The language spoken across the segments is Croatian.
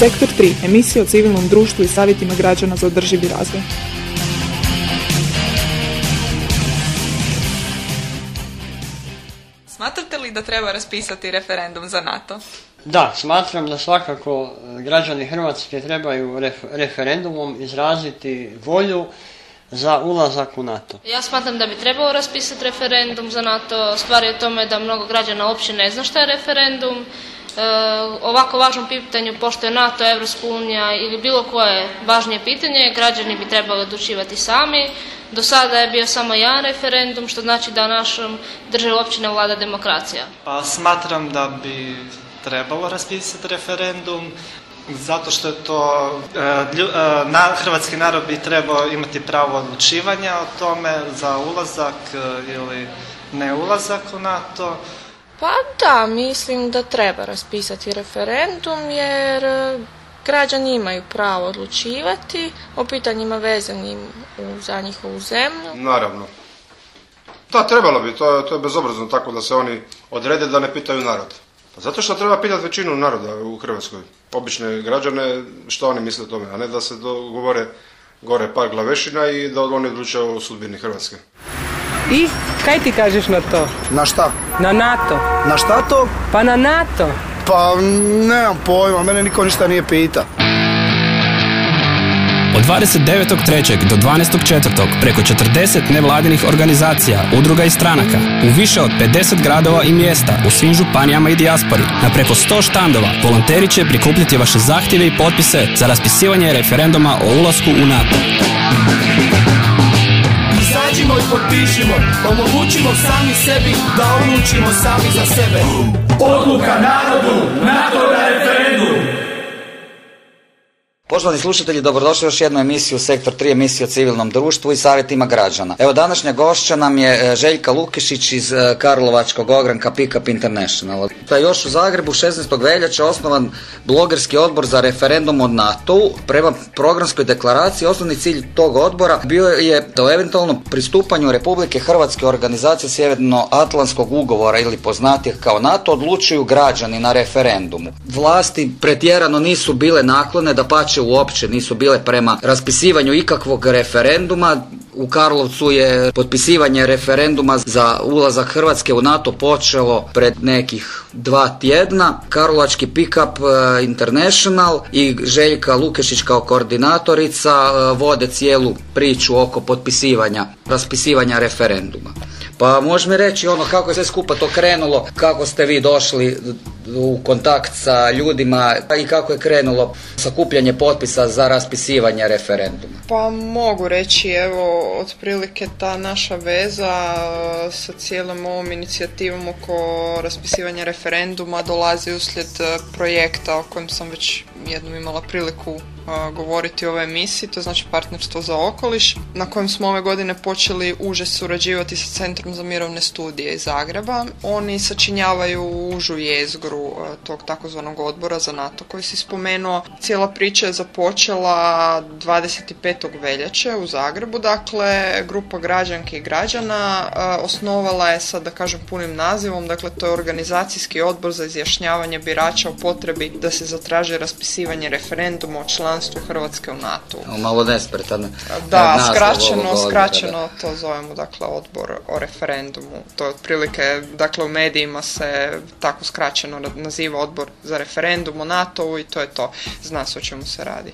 Sektor 3, emisija o civilnom društvu i savjetima građana za održivi razvoj. Smatrate li da treba raspisati referendum za NATO? Da, smatram da svakako građani Hrvatske trebaju referendumom izraziti volju za ulazak u NATO. Ja smatram da bi trebalo raspisati referendum za NATO. Stvar je u tome da mnogo građana uopće ne zna šta je referendum. E, ovako važnom pitanju, pošto je NATO, Evropska unija ili bilo koje važnije pitanje, građani bi trebali odlučivati sami. Do sada je bio samo jedan referendum, što znači da našom državi uopće ne vlada demokracija. Pa smatram da bi trebalo raspisati referendum, zato što je to, e, e, na, hrvatski narod bi trebao imati pravo odlučivanja o tome za ulazak ili ne ulazak u NATO. Pa da, mislim da treba raspisati referendum jer građani imaju pravo odlučivati o pitanjima vezanim za njihovu zemlju. Naravno. Da, trebalo bi, to, to je bezobrazno tako da se oni odrede da ne pitaju narod. Pa zato što treba pitati većinu naroda u Hrvatskoj, obične građane, što oni misle o tome, a ne da se dogovore gore par glavešina i da oni odlučuju o sudbini Hrvatske. I kaj ti kažeš na to? Na šta? Na NATO. Na šta to? Pa na NATO. Pa nemam pojma, mene niko ništa nije pita. Od 29.3. do 12.4. preko 40 nevladinih organizacija, udruga i stranaka u više od 50 gradova i mjesta u svim županijama i dijaspori na preko 100 štandova volonteri će prikupljati vaše zahtjeve i potpise za raspisivanje referenduma o ulasku u NATO. I potpišimo, omogućimo sami sebi da odlučimo sami za sebe. Odluka Poštovani slušatelji, dobrodošli u još jednu emisiju Sektor 3, emisiju o civilnom društvu i savjetima građana. Evo današnja gošća nam je e, Željka Lukišić iz e, Karlovačkog ogranka Pickup International. Da još u Zagrebu 16. veljače osnovan blogerski odbor za referendum od NATO. Prema programskoj deklaraciji osnovni cilj tog odbora bio je to eventualno pristupanju Republike Hrvatske organizacije Sjeverno-Atlantskog ugovora ili poznatih kao NATO odlučuju građani na referendumu. Vlasti pretjerano nisu bile naklone da pače uopće nisu bile prema raspisivanju ikakvog referenduma. U Karlovcu je potpisivanje referenduma za ulazak Hrvatske u NATO počelo pred nekih dva tjedna. Karlovački Pickup e, International i Željka Lukešić kao koordinatorica e, vode cijelu priču oko potpisivanja, raspisivanja referenduma. Pa možeš mi reći ono kako je sve skupa to krenulo, kako ste vi došli u kontakt sa ljudima i kako je krenulo sakupljanje potpisa za raspisivanje referenduma? Pa mogu reći, evo, otprilike ta naša veza e, sa cijelom ovom inicijativom oko raspisivanja referenduma dolazi uslijed e, projekta o kojem sam već jednom imala priliku govoriti o ovoj emisiji, to znači partnerstvo za okoliš, na kojem smo ove godine počeli uže surađivati sa Centrom za mirovne studije iz Zagreba. Oni sačinjavaju užu jezgru tog takozvanog odbora za NATO koji si spomenuo. Cijela priča je započela 25. veljače u Zagrebu, dakle grupa građanki i građana osnovala je sa, da kažem, punim nazivom, dakle to je organizacijski odbor za izjašnjavanje birača o potrebi da se zatraži raspisivanje referenduma o članstvu članstvu Hrvatske u NATO. Malo nespretan. Da, skraćeno, skraćeno to zovemo, dakle, odbor o referendumu. To je otprilike, dakle, u medijima se tako skraćeno naziva odbor za referendum o NATO-u i to je to. Zna se o čemu se radi.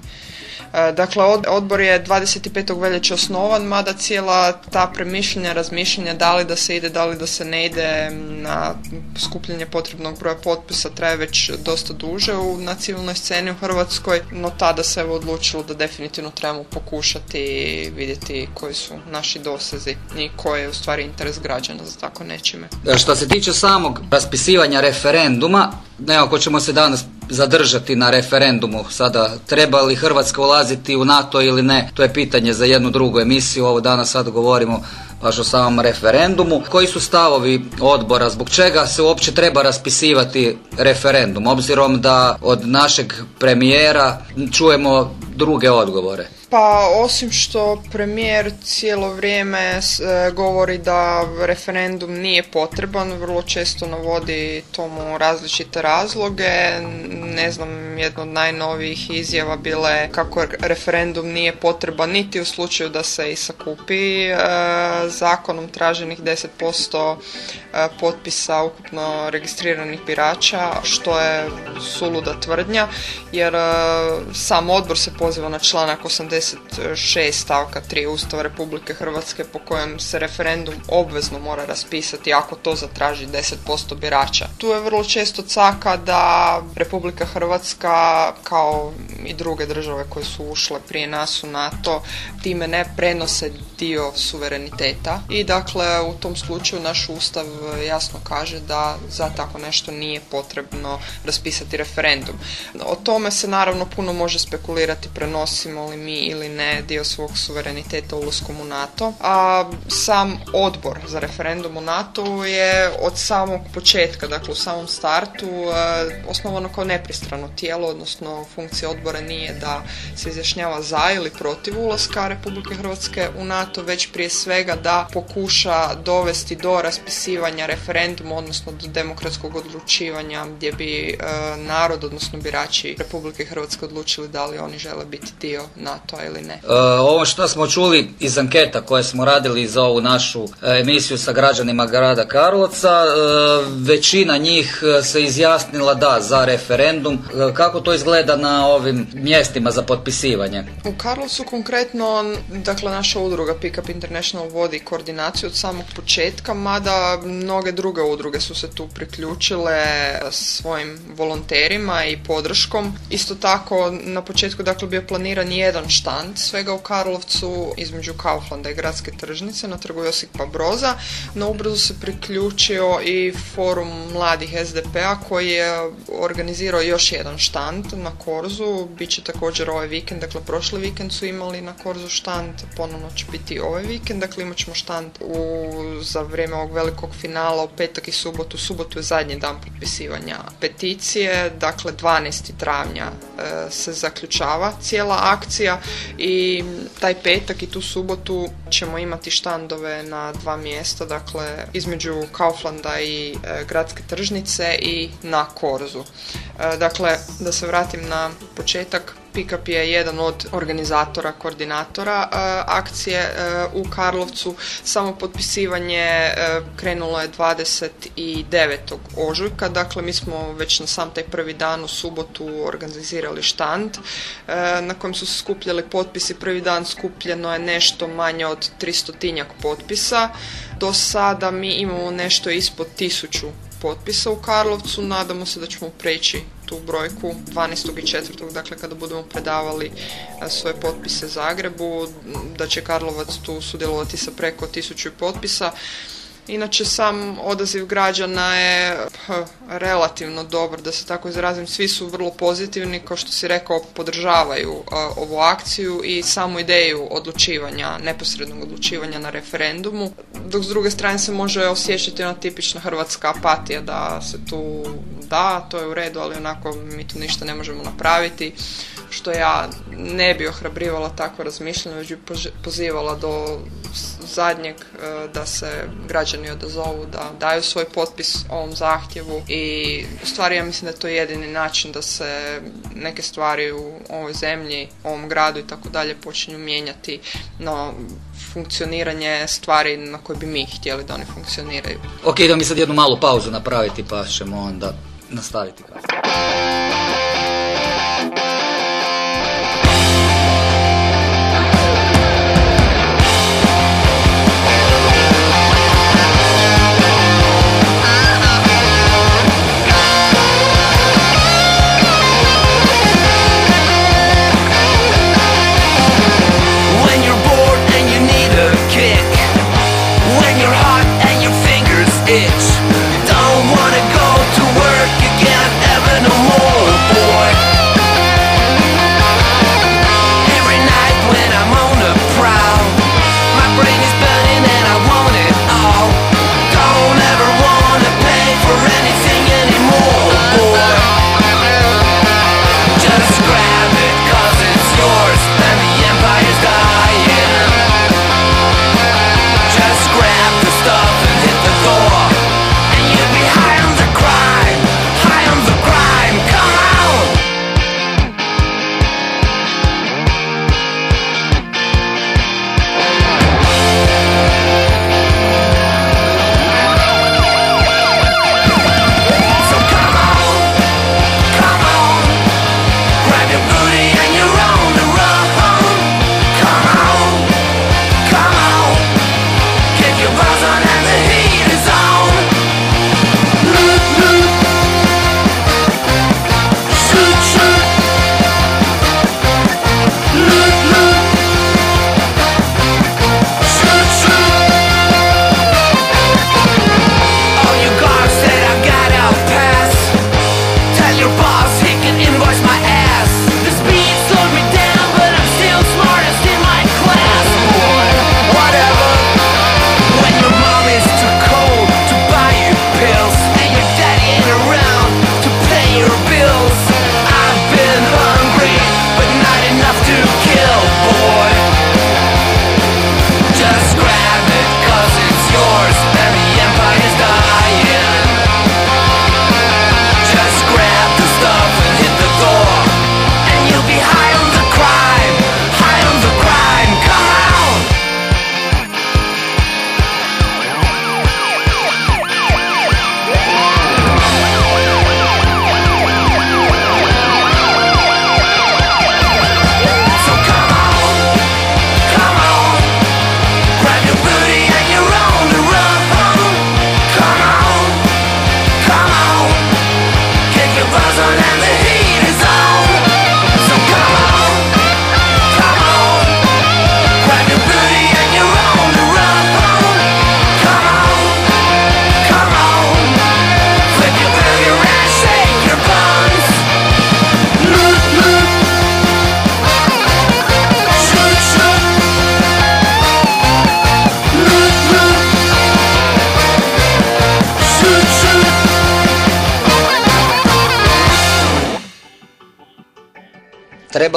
E, dakle, odbor je 25. veljače osnovan, mada cijela ta premišljenja, razmišljanja da li da se ide, da li da se ne ide na skupljanje potrebnog broja potpisa traje već dosta duže u, na civilnoj sceni u Hrvatskoj, no tada se evo odlučilo da definitivno trebamo pokušati vidjeti koji su naši dosezi i koji je u stvari interes građana za tako nečime. E, što se tiče samog raspisivanja referenduma, ako ćemo se danas zadržati na referendumu. Sada treba li Hrvatska ulaziti u NATO ili ne? To je pitanje za jednu drugu emisiju. Ovo danas sad govorimo baš o samom referendumu. Koji su stavovi odbora? Zbog čega se uopće treba raspisivati referendum? Obzirom da od našeg premijera čujemo druge odgovore Pa osim što premijer cijelo vrijeme e, govori da referendum nije potreban, vrlo često navodi tomu različite razloge. Ne znam, jedna od najnovijih izjava bila je kako referendum nije potreban niti u slučaju da se i sakupi e, zakonom traženih 10% e, potpisa ukupno registriranih birača, što je suluda tvrdnja, jer sam odbor se poziva na članak 86 stavka 3 Ustava Republike Hrvatske po kojem se referendum obvezno mora raspisati ako to zatraži 10% birača. Tu je vrlo često caka da Republika Hrvatska kao i druge države koje su ušle prije nas u NATO time ne prenose dio suvereniteta i dakle u tom slučaju naš ustav jasno kaže da za tako nešto nije potrebno raspisati referendum. O tome se naravno puno može spekulirati prenosimo li mi ili ne dio svog suvereniteta ulaskom u NATO, a sam odbor za referendum u NATO je od samog početka, dakle u samom startu, e, osnovano kao nepristrano tijelo, odnosno funkcija odbora nije da se izjašnjava za ili protiv ulaska Republike Hrvatske u NATO, već prije svega da pokuša dovesti do raspisivanja referenduma, odnosno do demokratskog odlučivanja gdje bi e, narod, odnosno birači Republike Hrvatske odlučili da li oni žele biti dio NATO-a ili ne. E, ovo što smo čuli iz anketa koje smo radili za ovu našu e, emisiju sa građanima grada Karlovca, e, većina njih se izjasnila da za referendum. E, Kako to izgleda na ovim mjestima za potpisivanje? U Karlovcu konkretno, dakle naša udruga Pick Up International vodi koordinaciju od samog početka, mada mnoge druge udruge su se tu priključile svojim volonterima i podrškom. Isto tako na početku dakle bio planiran jedan štand svega u Karlovcu između Kauflanda i gradske tržnice na trgu Josipa Broza, no ubrzo se priključio i forum mladih SDP-a koji je organizirao još jedan štand na Korzu, bit će također ovaj vikend, dakle prošli vikend su imali na Korzu štand, ponovno će biti ovaj vikend, dakle imat ćemo štand u, za vrijeme ovog velikog finala u petak i subotu, subotu je zadnji dan potpisivanja peticije, dakle 12. travnja e, se zaključava cijela akcija i taj petak i tu subotu ćemo imati štandove na dva mjesta, dakle između Kauflanda i e, gradske tržnice i na Korzu. E, dakle, da se vratim na početak, Pickup je jedan od organizatora, koordinatora e, akcije e, u Karlovcu. Samo potpisivanje e, krenulo je 29. ožujka, dakle mi smo već na sam taj prvi dan u subotu organizirali štand na kojem su se skupljali potpisi. Prvi dan skupljeno je nešto manje od 300 potpisa. Do sada mi imamo nešto ispod tisuću potpisa u Karlovcu. Nadamo se da ćemo preći tu brojku 12. i 4. dakle kada budemo predavali svoje potpise Zagrebu, da će Karlovac tu sudjelovati sa preko tisuću potpisa. Inače, sam odaziv građana je relativno dobar, da se tako izrazim. Svi su vrlo pozitivni, kao što si rekao, podržavaju ovu akciju i samu ideju odlučivanja, neposrednog odlučivanja na referendumu. Dok s druge strane se može osjećati ona tipična hrvatska apatija da se tu da, to je u redu, ali onako mi tu ništa ne možemo napraviti što ja ne bi ohrabrivala takvo razmišljanje, već bi pozivala do zadnjeg e, da se građani odazovu, da daju svoj potpis ovom zahtjevu i u stvari ja mislim da je to jedini način da se neke stvari u ovoj zemlji, ovom gradu i tako dalje počinju mijenjati no funkcioniranje stvari na koje bi mi htjeli da oni funkcioniraju. Ok, idemo mi sad jednu malu pauzu napraviti pa ćemo onda nastaviti kasnije.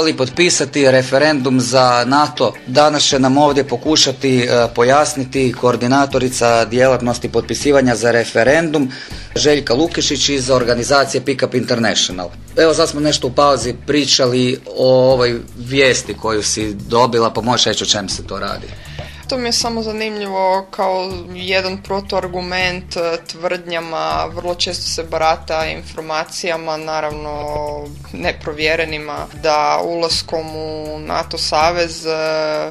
Trebali potpisati referendum za NATO. Danas će nam ovdje pokušati e, pojasniti koordinatorica djelatnosti potpisivanja za referendum Željka Lukišić iz organizacije Pickup International. Evo sad smo nešto u pauzi pričali o ovoj vijesti koju si dobila, pa možeš reći o čem se to radi. To mi je samo zanimljivo kao jedan protuargument e, tvrdnjama, vrlo često se barata informacijama, naravno neprovjerenima, da ulaskom u NATO savez e,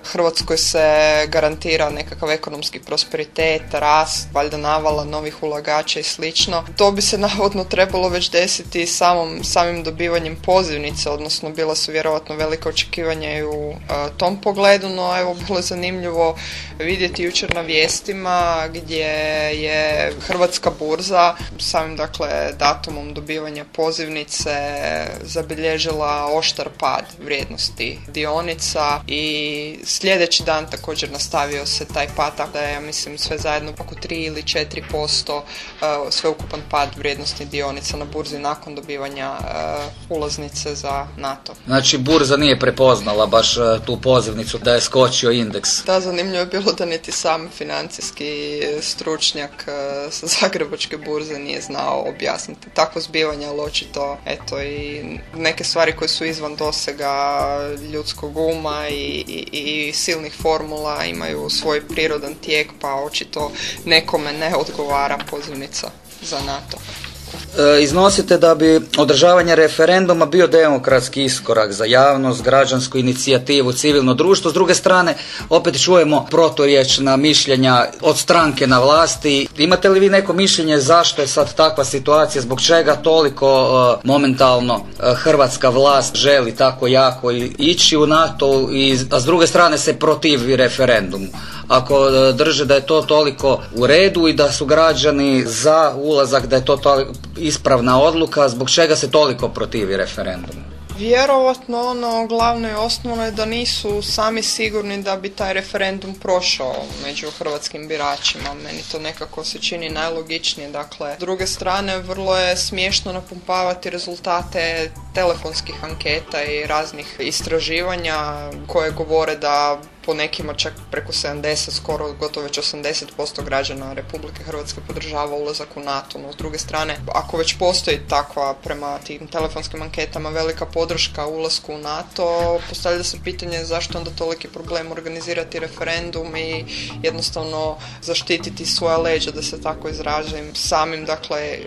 Hrvatskoj se garantira nekakav ekonomski prosperitet, rast, valjda navala novih ulagača i slično. To bi se navodno trebalo već desiti samom, samim dobivanjem pozivnice, odnosno bila su vjerojatno velika očekivanja i u e, tom pogledu, no evo bilo je zanimljivo vidjeti jučer na vijestima gdje je Hrvatska burza samim dakle datumom dobivanja pozivnice zabilježila oštar pad vrijednosti dionica i sljedeći dan također nastavio se taj pad tako da je ja mislim sve zajedno oko 3 ili 4% uh, sveukupan pad vrijednosti dionica na burzi nakon dobivanja uh, ulaznice za NATO. Znači burza nije prepoznala baš uh, tu pozivnicu da je skočio indeks. Da, zanimljivo je bilo da niti sam financijski stručnjak e, sa Zagrebačke burze nije znao objasniti takvo zbivanje, ali očito eto i neke stvari koje su izvan dosega ljudskog uma i, i, i silnih formula imaju svoj prirodan tijek, pa očito nekome ne odgovara pozivnica za NATO. E, iznosite da bi održavanje referenduma bio demokratski iskorak za javnost, građansku inicijativu, civilno društvo. S druge strane, opet čujemo proturječna mišljenja od stranke na vlasti. Imate li vi neko mišljenje zašto je sad takva situacija, zbog čega toliko e, momentalno e, hrvatska vlast želi tako jako ići u NATO, i, a s druge strane se protivi referendumu? Ako drže da je to toliko u redu i da su građani za ulazak, da je to ispravna odluka, zbog čega se toliko protivi referendumu? Vjerovatno ono glavno i osnovno je da nisu sami sigurni da bi taj referendum prošao među hrvatskim biračima. Meni to nekako se čini najlogičnije. Dakle, s druge strane, vrlo je smiješno napumpavati rezultate telefonskih anketa i raznih istraživanja koje govore da po nekima čak preko 70, skoro gotovo već 80% građana Republike Hrvatske podržava ulazak u NATO. No, s druge strane, ako već postoji takva prema tim telefonskim anketama velika podrška ulasku u NATO, postavlja se pitanje zašto onda toliki problem organizirati referendum i jednostavno zaštititi svoja leđa, da se tako izražim, samim, dakle,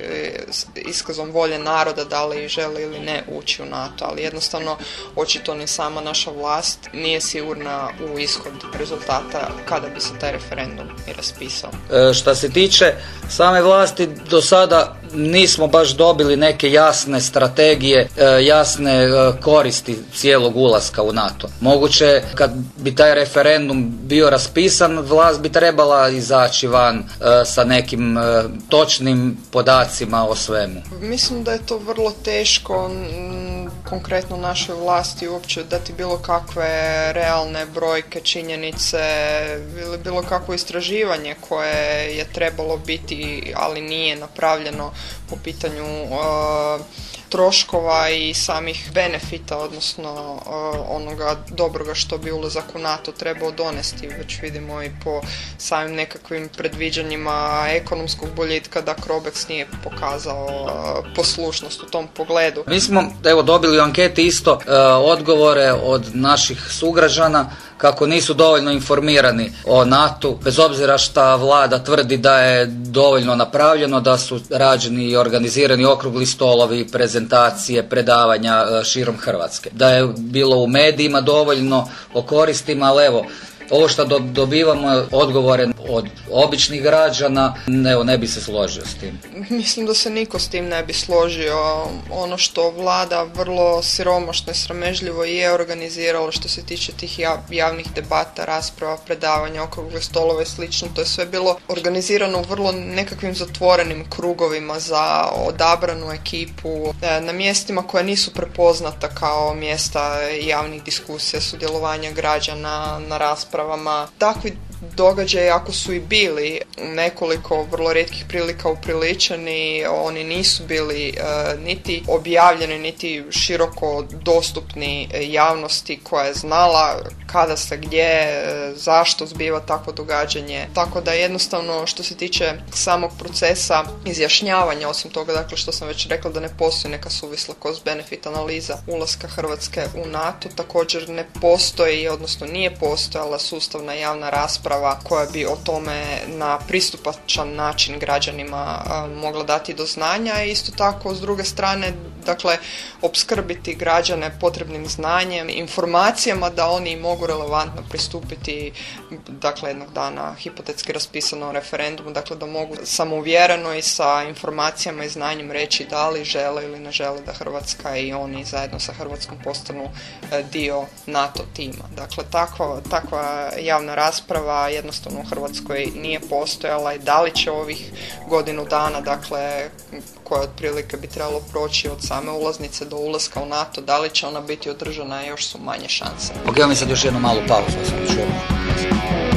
iskazom volje naroda da li želi ili ne ući u NATO, ali jednostavno očito ni sama naša vlast nije sigurna u ishod rezultata kada bi se taj referendum i raspisao. E, šta se tiče same vlasti, do sada nismo baš dobili neke jasne strategije, e, jasne e, koristi cijelog ulaska u NATO. Moguće kad bi taj referendum bio raspisan, vlast bi trebala izaći van e, sa nekim točnim podacima o svemu. Mislim da je to vrlo teško konkretno našoj vlasti uopće dati bilo kakve realne brojke, činjenice ili bilo kakvo istraživanje koje je trebalo biti, ali nije napravljeno po pitanju troškova i samih benefita, odnosno onoga dobroga što bi ulazak u NATO trebao donesti. Već vidimo i po samim nekakvim predviđanjima ekonomskog boljitka da Crobex nije pokazao poslušnost u tom pogledu. Mi smo evo dobili u anketi isto odgovore od naših sugrađana kako nisu dovoljno informirani o NATO, bez obzira šta vlada tvrdi da je dovoljno napravljeno, da su rađeni i organizirani okrugli stolovi, prezentacije, predavanja e, širom Hrvatske. Da je bilo u medijima dovoljno o koristima, ali evo, ovo što dobivamo odgovore od običnih građana, evo ne bi se složio s tim. Mislim da se niko s tim ne bi složio. Ono što vlada vrlo siromašno i sramežljivo je organiziralo što se tiče tih javnih debata, rasprava, predavanja, okrugle stolove i slično. To je sve bilo organizirano u vrlo nekakvim zatvorenim krugovima za odabranu ekipu e, na mjestima koja nisu prepoznata kao mjesta javnih diskusija, sudjelovanja građana na raspravu raspravama. Takvi događaji ako su i bili nekoliko vrlo rijetkih prilika upriličeni, oni nisu bili e, niti objavljeni, niti široko dostupni javnosti koja je znala kada se gdje, e, zašto zbiva takvo događanje. Tako da jednostavno što se tiče samog procesa izjašnjavanja, osim toga dakle što sam već rekla da ne postoji neka suvisla cost benefit analiza ulaska Hrvatske u NATO, također ne postoji, odnosno nije postojala sustavna javna rasprava koja bi o tome na pristupačan način građanima mogla dati do znanja i isto tako s druge strane dakle opskrbiti građane potrebnim znanjem, informacijama da oni mogu relevantno pristupiti dakle jednog dana hipotetski raspisano referendumu, dakle da mogu samouvjereno i sa informacijama i znanjem reći da li žele ili ne žele da Hrvatska i oni zajedno sa Hrvatskom postanu e, dio NATO tima. Dakle takva, takva javna rasprava jednostavno u Hrvatskoj nije postojala i da li će ovih godinu dana dakle koja otprilike bi trebalo proći od same ulaznice do ulaska u NATO, da li će ona biti održana, još su manje šanse. Ok, mi sad još jednu malu pauzu, sam čuo.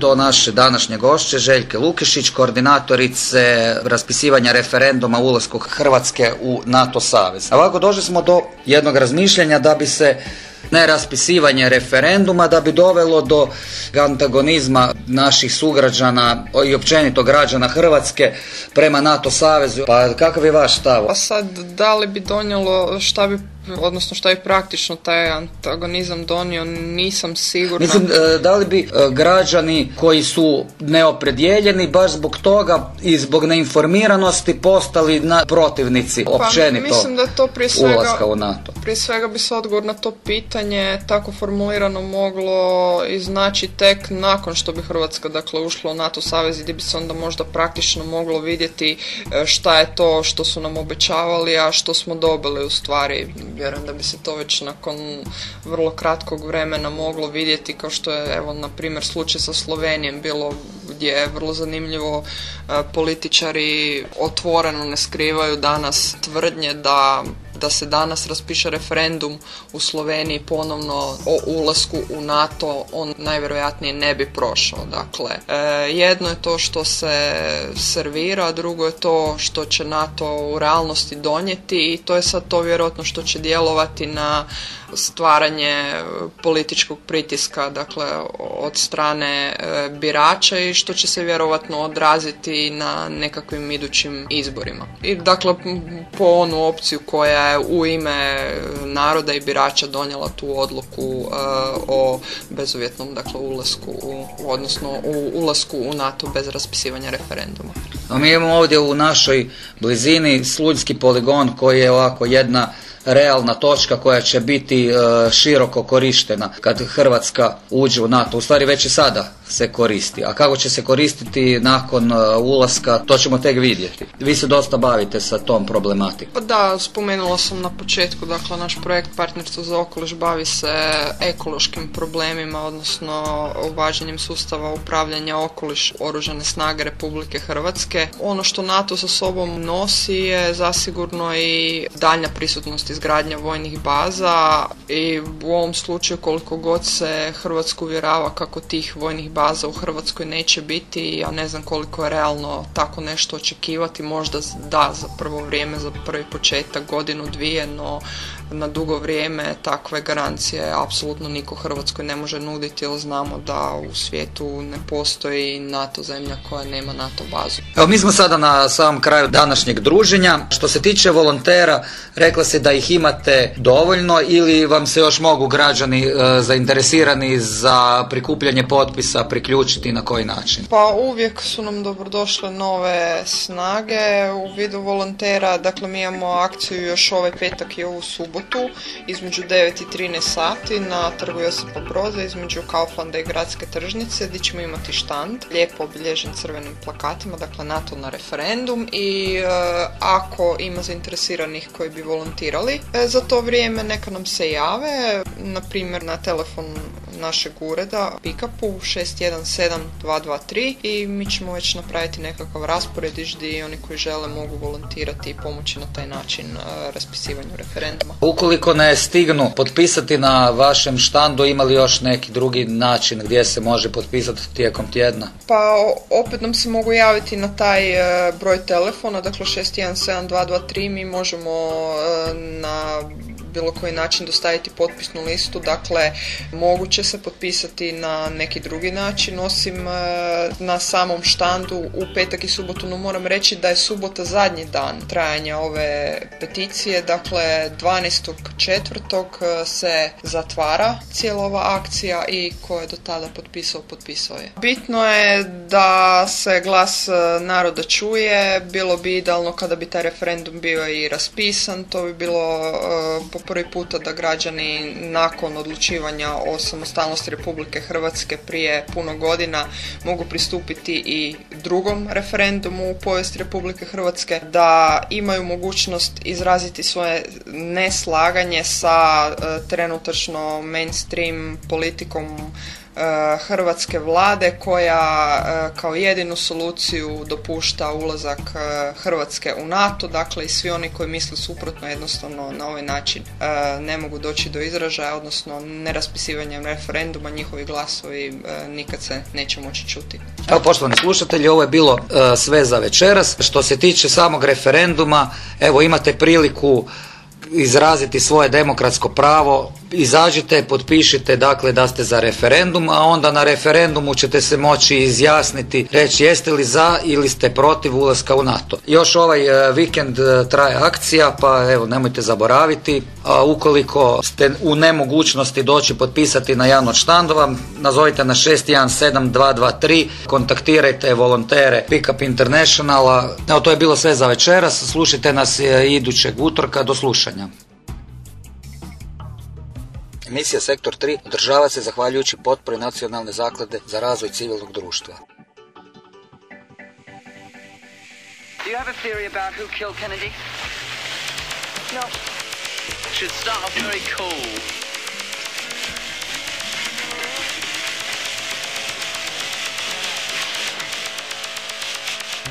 Do naše današnje gošće Željke Lukešić, koordinatorice raspisivanja referenduma ulasku Hrvatske u NATO savez. A ovako došli smo do jednog razmišljanja da bi se neraspisivanje referenduma da bi dovelo do antagonizma naših sugrađana i općenito građana Hrvatske prema NATO savezu. Pa kakav je vaš stav? Pa sad, da li bi donijelo, šta bi odnosno šta je praktično taj antagonizam donio, nisam sigurna. Mislim, e, da li bi e, građani koji su neopredjeljeni baš zbog toga i zbog neinformiranosti postali na protivnici pa, općenito mislim da to prije svega, ulaska u NATO? Prije svega bi se odgovor na to pitanje tako formulirano moglo iznaći tek nakon što bi Hrvatska dakle ušla u NATO savez i gdje bi se onda možda praktično moglo vidjeti e, šta je to što su nam obećavali, a što smo dobili u stvari vjerujem da bi se to već nakon vrlo kratkog vremena moglo vidjeti kao što je evo na primjer slučaj sa Slovenijem bilo gdje je vrlo zanimljivo e, političari otvoreno ne skrivaju danas tvrdnje da da se danas raspiše referendum u Sloveniji ponovno o ulasku u NATO, on najvjerojatnije ne bi prošao. Dakle, e, jedno je to što se servira, drugo je to što će NATO u realnosti donijeti i to je sad to vjerojatno što će djelovati na stvaranje političkog pritiska dakle od strane e, birača i što će se vjerojatno odraziti na nekakvim idućim izborima. I dakle po onu opciju koja je u ime naroda i birača donijela tu odluku e, o bezuvjetnom dakle ulasku u, odnosno u ulasku u NATO bez raspisivanja referenduma. A mi imamo ovdje u našoj blizini Sluljski poligon koji je ovako jedna realna točka koja će biti e, široko korištena kad Hrvatska uđe u NATO. U stvari već i sada se koristi. A kako će se koristiti nakon e, ulaska, to ćemo tek vidjeti. Vi se dosta bavite sa tom problematikom. Pa da, spomenula sam na početku, dakle naš projekt Partnerstvo za okoliš bavi se ekološkim problemima, odnosno uvaženjem sustava upravljanja okoliš Oružane snage Republike Hrvatske. Ono što NATO sa sobom nosi je zasigurno i daljnja prisutnost izgradnja vojnih baza i u ovom slučaju koliko god se Hrvatsku uvjerava kako tih vojnih baza u Hrvatskoj neće biti, ja ne znam koliko je realno tako nešto očekivati, možda da za prvo vrijeme, za prvi početak, godinu, dvije, no na dugo vrijeme takve garancije apsolutno niko Hrvatskoj ne može nuditi jer znamo da u svijetu ne postoji NATO zemlja koja nema NATO bazu. Evo mi smo sada na samom kraju današnjeg druženja. Što se tiče volontera, rekla se da ih imate dovoljno ili vam se još mogu građani e, zainteresirani za prikupljanje potpisa priključiti na koji način? Pa uvijek su nam dobrodošle nove snage u vidu volontera. Dakle, mi imamo akciju još ovaj petak i ovu subotu između 9 i 13 sati na trgu Josipa Broza između Kauflanda i Gradske tržnice gdje ćemo imati štand. Lijepo obilježen crvenim plakatima, dakle NATO na referendum i e, ako ima zainteresiranih koji bi volontirali e, za to vrijeme neka nam se jave, na primjer na telefon našeg ureda Pikapu 617223 i mi ćemo već napraviti nekakav raspored i oni koji žele mogu volontirati i pomoći na taj način uh, raspisivanju referenduma. Ukoliko ne stignu potpisati na vašem štandu, ima li još neki drugi način gdje se može potpisati tijekom tjedna? Pa opet nam se mogu javiti na taj uh, broj telefona, dakle 617223 mi možemo uh, na bilo koji način dostaviti potpisnu listu, dakle moguće se potpisati na neki drugi način osim e, na samom štandu u petak i subotu, no moram reći da je subota zadnji dan trajanja ove peticije, dakle 12.4. E, se zatvara cijela ova akcija i ko je do tada potpisao, potpisao je. Bitno je da se glas e, naroda čuje, bilo bi idealno kada bi taj referendum bio i raspisan, to bi bilo po prvi puta da građani nakon odlučivanja o samostalnosti Republike Hrvatske prije puno godina mogu pristupiti i drugom referendumu u povijesti Republike Hrvatske, da imaju mogućnost izraziti svoje neslaganje sa e, trenutačno mainstream politikom hrvatske vlade koja e, kao jedinu soluciju dopušta ulazak e, Hrvatske u NATO, dakle i svi oni koji misle suprotno jednostavno na ovaj način ne mogu doći do izražaja, odnosno neraspisivanjem referenduma njihovi glasovi nikad se neće moći čuti. Evo poštovani slušatelji, ovo je bilo sve za večeras. Što se tiče samog referenduma, evo imate priliku izraziti svoje demokratsko pravo, izađite, potpišite dakle da ste za referendum, a onda na referendumu ćete se moći izjasniti, reći jeste li za ili ste protiv ulaska u NATO. Još ovaj e, vikend e, traje akcija, pa evo nemojte zaboraviti, a ukoliko ste u nemogućnosti doći potpisati na jedan od štandova, nazovite na 617223, kontaktirajte volontere Pickup Internationala. Evo to je bilo sve za večeras, slušajte nas e, idućeg utorka, do slušanja. Emisija Sektor 3 održava se zahvaljujući potpori Nacionalne zaklade za razvoj civilnog društva. Do you have a theory about who killed Kennedy? No. Should start off very cool.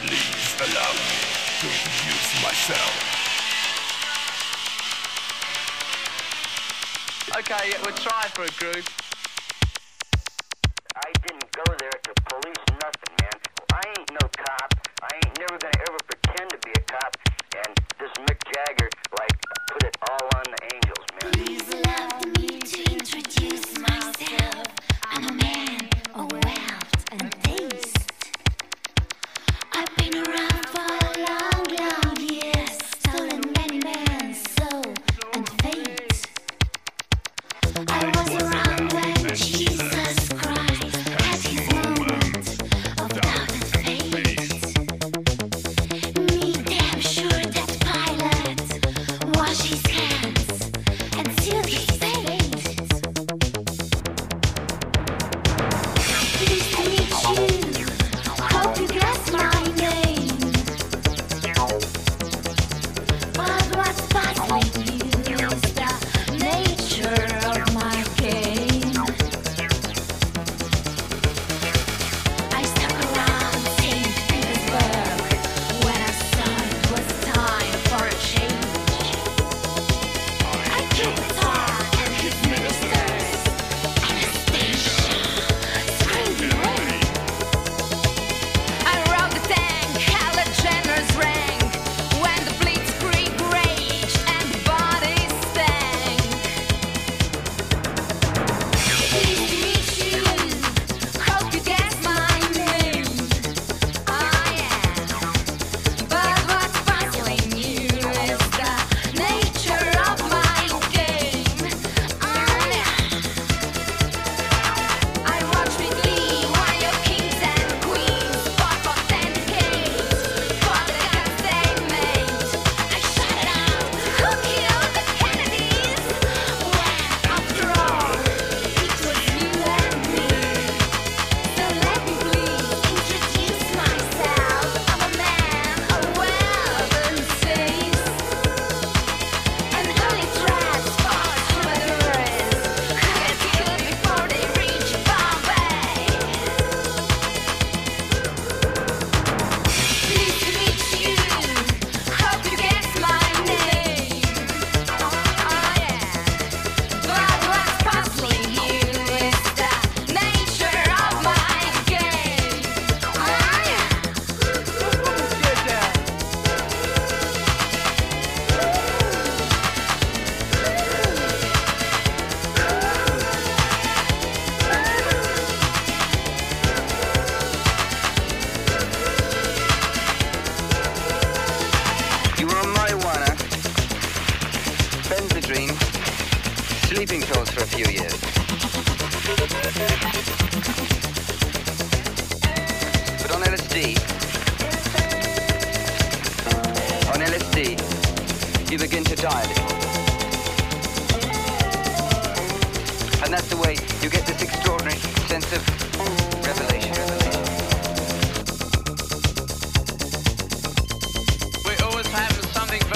Please allow me to introduce myself. Okay, we'll try for a group. I didn't go there to police nothing, man. I ain't no cop. I ain't never gonna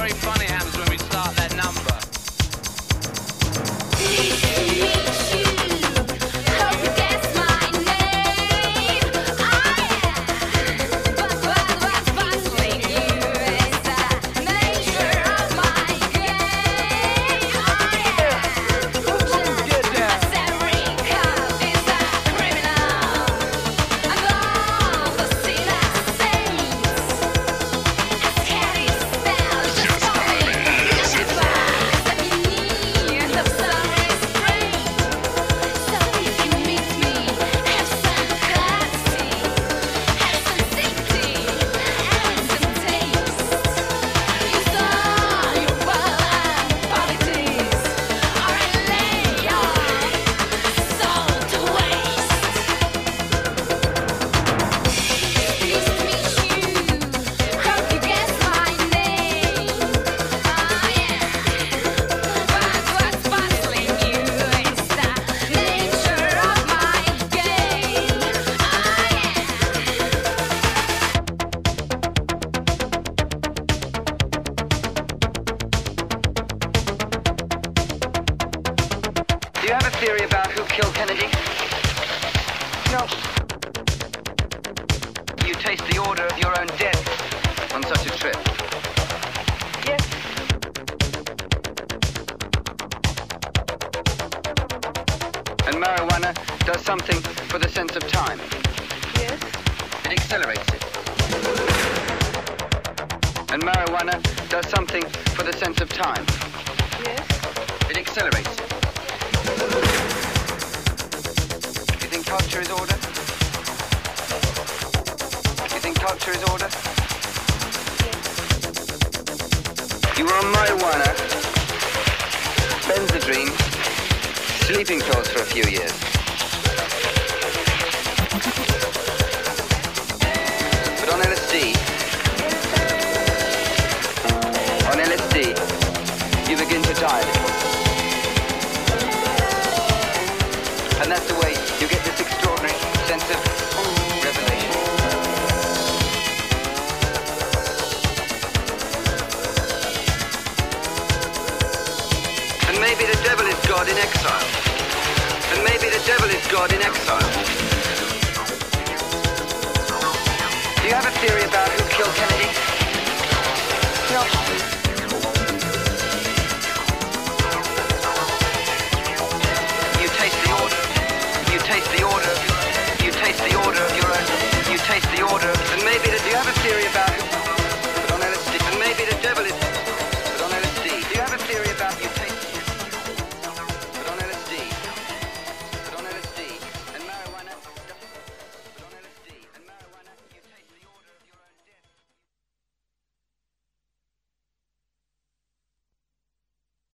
very funny